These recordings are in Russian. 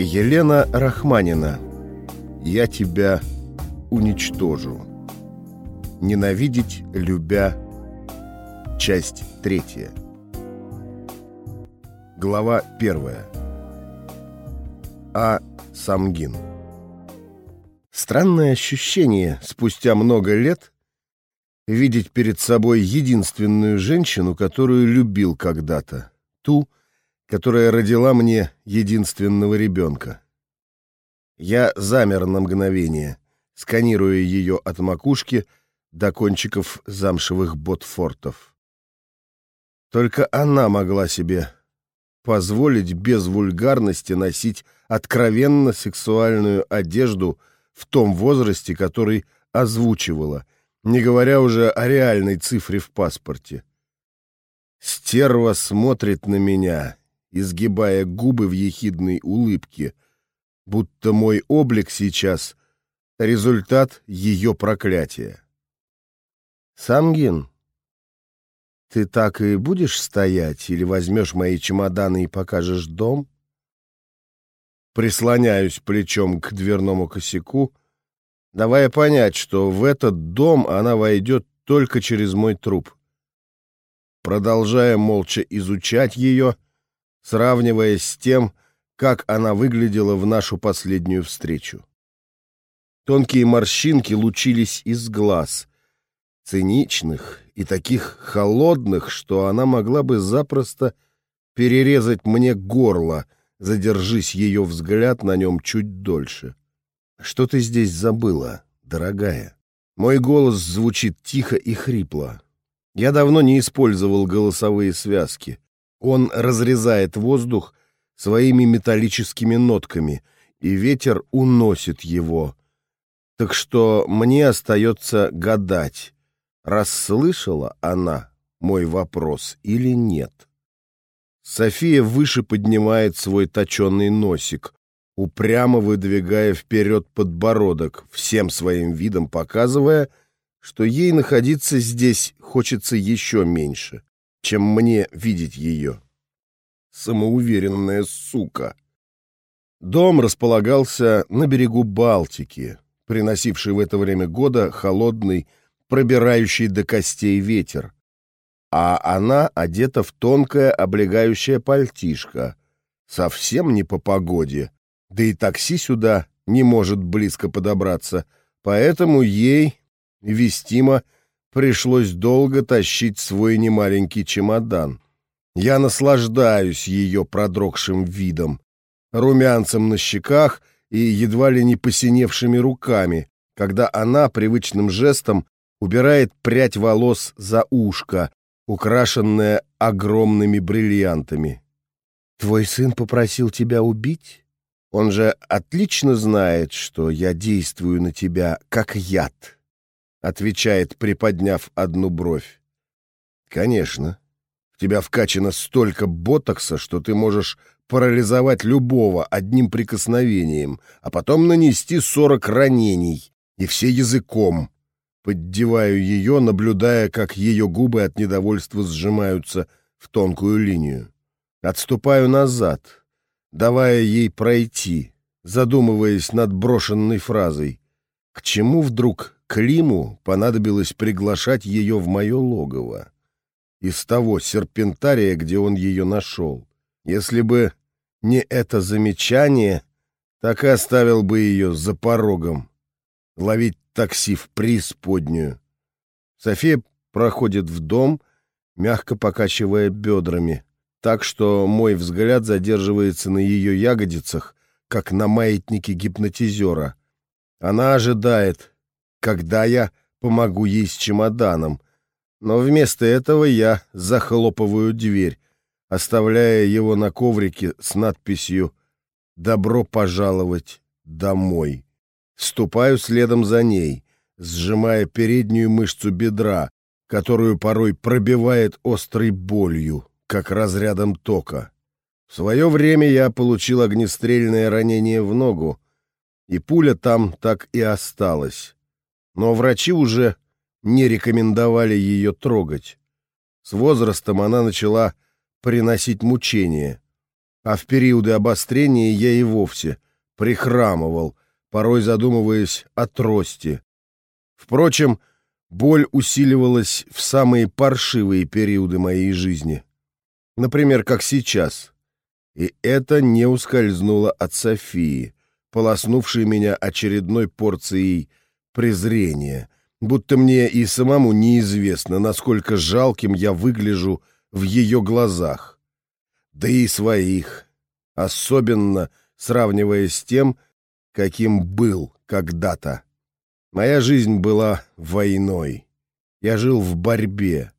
Елена Рахманина «Я тебя уничтожу». Ненавидеть, любя. Часть третья. Глава первая. А. Самгин. Странное ощущение спустя много лет видеть перед собой единственную женщину, которую любил когда-то, ту, которая родила мне единственного ребенка. Я замер на мгновение, сканируя ее от макушки до кончиков замшевых ботфортов. Только она могла себе позволить без вульгарности носить откровенно сексуальную одежду в том возрасте, который озвучивала, не говоря уже о реальной цифре в паспорте. Стерва смотрит на меня, изгибая губы в ехидной улыбке, будто мой облик сейчас — результат ее проклятия. «Самгин, ты так и будешь стоять или возьмешь мои чемоданы и покажешь дом?» Прислоняюсь плечом к дверному косяку, давая понять, что в этот дом она войдет только через мой труп. Продолжая молча изучать ее, — сравнивая с тем, как она выглядела в нашу последнюю встречу. Тонкие морщинки лучились из глаз, циничных и таких холодных, что она могла бы запросто перерезать мне горло, задержись ее взгляд на нем чуть дольше. «Что ты здесь забыла, дорогая?» Мой голос звучит тихо и хрипло. Я давно не использовал голосовые связки. Он разрезает воздух своими металлическими нотками, и ветер уносит его. Так что мне остается гадать, расслышала она мой вопрос или нет. София выше поднимает свой точенный носик, упрямо выдвигая вперед подбородок, всем своим видом показывая, что ей находиться здесь хочется еще меньше чем мне видеть ее. Самоуверенная сука. Дом располагался на берегу Балтики, приносивший в это время года холодный, пробирающий до костей ветер, а она одета в тонкое облегающее пальтишко, совсем не по погоде, да и такси сюда не может близко подобраться, поэтому ей, вестимо, пришлось долго тащить свой немаленький чемодан. Я наслаждаюсь ее продрогшим видом, румянцем на щеках и едва ли не посиневшими руками, когда она привычным жестом убирает прядь волос за ушко, украшенная огромными бриллиантами. «Твой сын попросил тебя убить? Он же отлично знает, что я действую на тебя как яд». — отвечает, приподняв одну бровь. «Конечно. В тебя вкачано столько ботокса, что ты можешь парализовать любого одним прикосновением, а потом нанести сорок ранений, и все языком». Поддеваю ее, наблюдая, как ее губы от недовольства сжимаются в тонкую линию. Отступаю назад, давая ей пройти, задумываясь над брошенной фразой. К чему вдруг Климу понадобилось приглашать ее в мое логово. Из того серпентария, где он ее нашел. Если бы не это замечание, так и оставил бы ее за порогом. Ловить такси в преисподнюю. София проходит в дом, мягко покачивая бедрами, так что мой взгляд задерживается на ее ягодицах, как на маятнике гипнотизера. Она ожидает, когда я помогу ей с чемоданом, но вместо этого я захлопываю дверь, оставляя его на коврике с надписью «Добро пожаловать домой». Ступаю следом за ней, сжимая переднюю мышцу бедра, которую порой пробивает острой болью, как разрядом тока. В свое время я получил огнестрельное ранение в ногу, и пуля там так и осталась но врачи уже не рекомендовали ее трогать. С возрастом она начала приносить мучения. а в периоды обострения я и вовсе прихрамывал, порой задумываясь о трости. Впрочем, боль усиливалась в самые паршивые периоды моей жизни. Например, как сейчас. И это не ускользнуло от Софии, полоснувшей меня очередной порцией презрения, будто мне и самому неизвестно, насколько жалким я выгляжу в ее глазах. Да и своих, особенно сравнивая с тем, каким был когда-то. Моя жизнь была войной. Я жил в борьбе.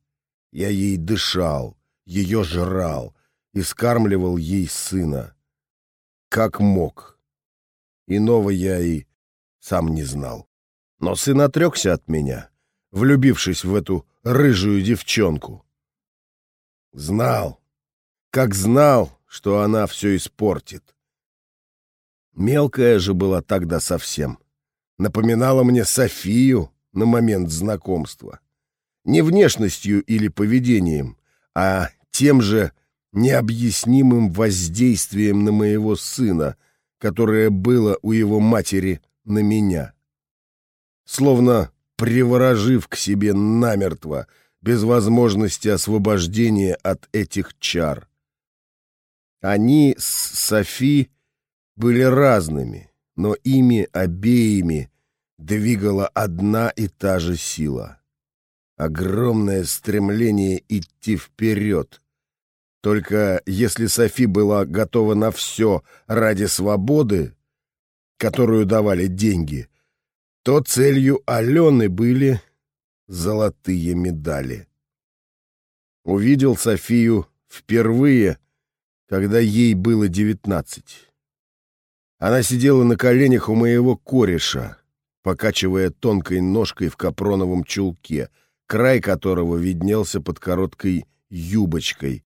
Я ей дышал, ее жрал и скармливал ей сына. Как мог. Иного я и сам не знал. Но сын отрекся от меня, влюбившись в эту рыжую девчонку. Знал, как знал, что она все испортит. Мелкая же была тогда совсем. Напоминала мне Софию на момент знакомства. Не внешностью или поведением, а тем же необъяснимым воздействием на моего сына, которое было у его матери на меня. Словно приворожив к себе намертво, без возможности освобождения от этих чар. Они с Софи были разными, но ими обеими двигала одна и та же сила. Огромное стремление идти вперед. Только если Софи была готова на все ради свободы, которую давали деньги, то целью Алены были золотые медали. Увидел Софию впервые, когда ей было девятнадцать. Она сидела на коленях у моего кореша, покачивая тонкой ножкой в капроновом чулке, край которого виднелся под короткой юбочкой,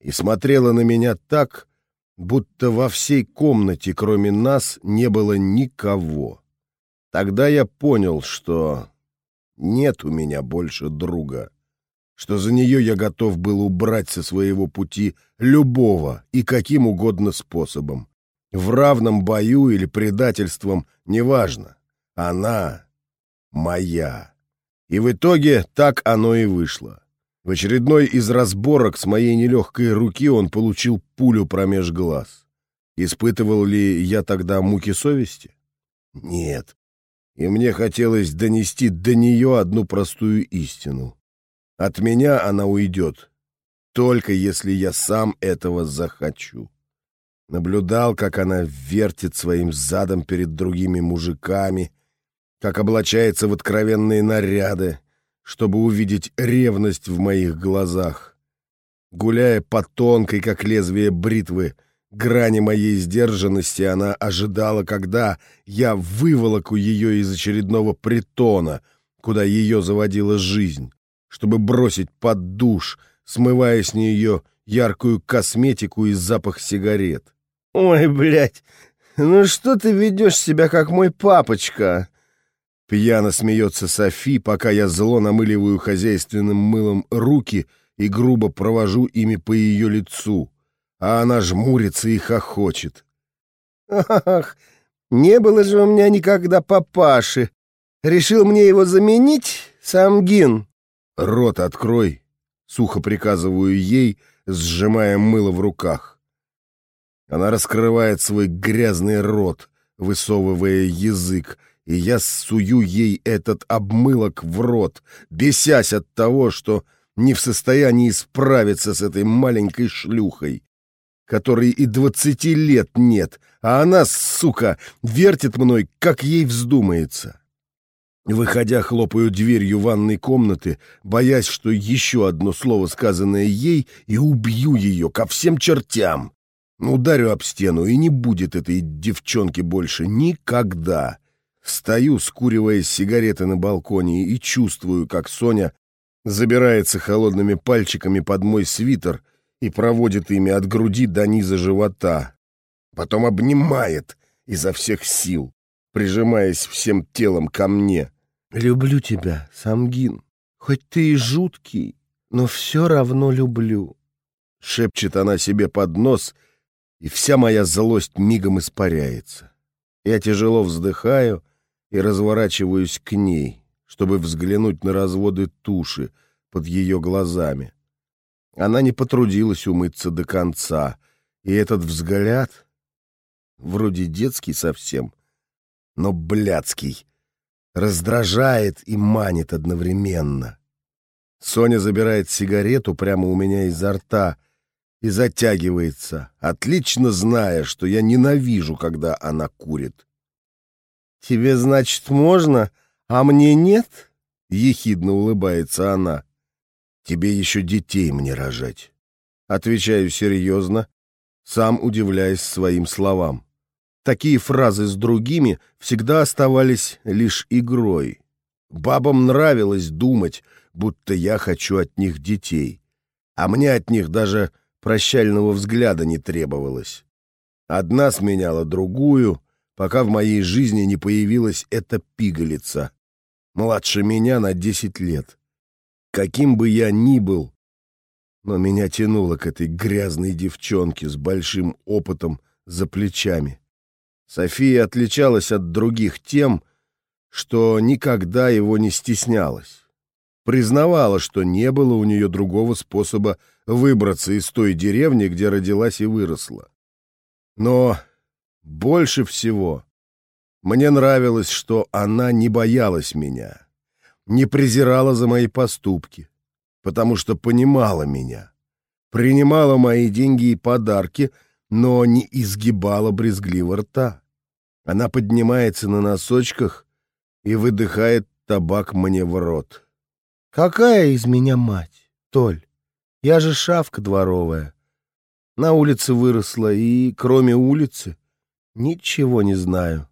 и смотрела на меня так, будто во всей комнате, кроме нас, не было никого. Тогда я понял, что нет у меня больше друга, что за нее я готов был убрать со своего пути любого и каким угодно способом. В равном бою или предательством, неважно. Она моя. И в итоге так оно и вышло. В очередной из разборок с моей нелегкой руки он получил пулю промеж глаз. Испытывал ли я тогда муки совести? Нет. И мне хотелось донести до нее одну простую истину. От меня она уйдет, только если я сам этого захочу наблюдал, как она вертит своим задом перед другими мужиками, как облачается в откровенные наряды, чтобы увидеть ревность в моих глазах. Гуляя по тонкой, как лезвие бритвы, грани моей сдержанности, она ожидала, когда я выволоку ее из очередного притона, куда ее заводила жизнь, чтобы бросить под душ, смывая с нее яркую косметику и запах сигарет. «Ой, блядь, ну что ты ведешь себя, как мой папочка?» Пьяно смеется Софи, пока я зло намыливаю хозяйственным мылом руки и грубо провожу ими по ее лицу, а она жмурится и хохочет. «Ах, не было же у меня никогда папаши. Решил мне его заменить, Самгин?» «Рот открой», — сухо приказываю ей, сжимая мыло в руках. Она раскрывает свой грязный рот, высовывая язык, и я сую ей этот обмылок в рот, бесясь от того, что не в состоянии справиться с этой маленькой шлюхой, которой и двадцати лет нет, а она, сука, вертит мной, как ей вздумается. Выходя, хлопаю дверью ванной комнаты, боясь, что еще одно слово, сказанное ей, и убью ее ко всем чертям. Ударю об стену, и не будет этой девчонки больше никогда. Стою, скуривая сигареты на балконе, и чувствую, как Соня забирается холодными пальчиками под мой свитер и проводит ими от груди до низа живота. Потом обнимает изо всех сил, прижимаясь всем телом ко мне. «Люблю тебя, Самгин. Хоть ты и жуткий, но все равно люблю», — шепчет она себе под нос — и вся моя злость мигом испаряется. Я тяжело вздыхаю и разворачиваюсь к ней, чтобы взглянуть на разводы туши под ее глазами. Она не потрудилась умыться до конца, и этот взгляд, вроде детский совсем, но блядский, раздражает и манит одновременно. Соня забирает сигарету прямо у меня изо рта и затягивается, отлично зная, что я ненавижу, когда она курит. «Тебе, значит, можно, а мне нет?» — ехидно улыбается она. «Тебе еще детей мне рожать». Отвечаю серьезно, сам удивляясь своим словам. Такие фразы с другими всегда оставались лишь игрой. Бабам нравилось думать, будто я хочу от них детей, а мне от них даже прощального взгляда не требовалось. Одна сменяла другую, пока в моей жизни не появилась эта пигалица, младше меня на десять лет. Каким бы я ни был, но меня тянуло к этой грязной девчонке с большим опытом за плечами. София отличалась от других тем, что никогда его не стеснялась. Признавала, что не было у нее другого способа выбраться из той деревни, где родилась и выросла. Но больше всего мне нравилось, что она не боялась меня, не презирала за мои поступки, потому что понимала меня, принимала мои деньги и подарки, но не изгибала брезгливо рта. Она поднимается на носочках и выдыхает табак мне в рот. «Какая из меня мать, Толь? Я же шавка дворовая. На улице выросла, и, кроме улицы, ничего не знаю».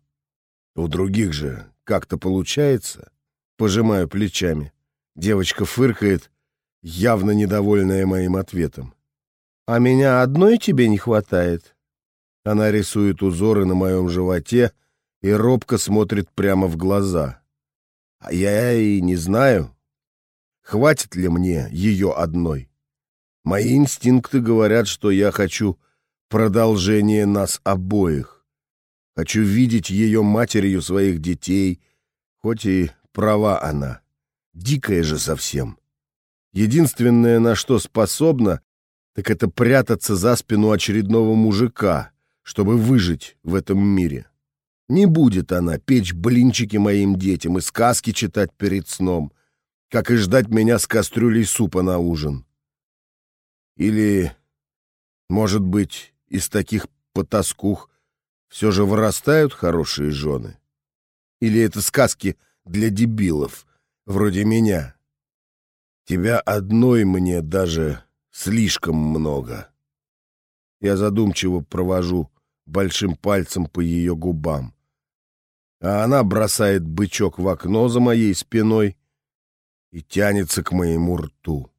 «У других же как-то получается?» Пожимаю плечами. Девочка фыркает, явно недовольная моим ответом. «А меня одной тебе не хватает?» Она рисует узоры на моем животе и робко смотрит прямо в глаза. А я и не знаю, хватит ли мне ее одной. Мои инстинкты говорят, что я хочу продолжение нас обоих. Хочу видеть ее матерью своих детей, хоть и права она. Дикая же совсем. Единственное, на что способна, так это прятаться за спину очередного мужика, чтобы выжить в этом мире. Не будет она печь блинчики моим детям и сказки читать перед сном, как и ждать меня с кастрюлей супа на ужин. Или, может быть, из таких потаскух все же вырастают хорошие жены? Или это сказки для дебилов, вроде меня? Тебя одной мне даже слишком много. Я задумчиво провожу большим пальцем по ее губам. А она бросает бычок в окно за моей спиной и тянется к моему рту.